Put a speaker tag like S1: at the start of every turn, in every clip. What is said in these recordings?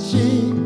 S1: 心。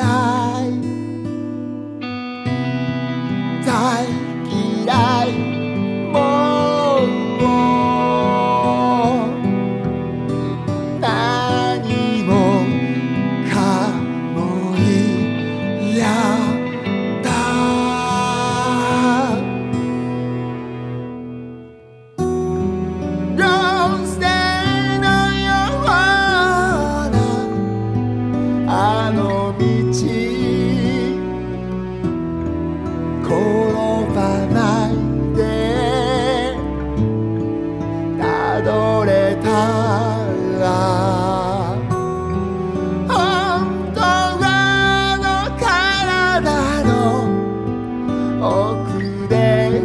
S1: mirar.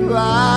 S1: life.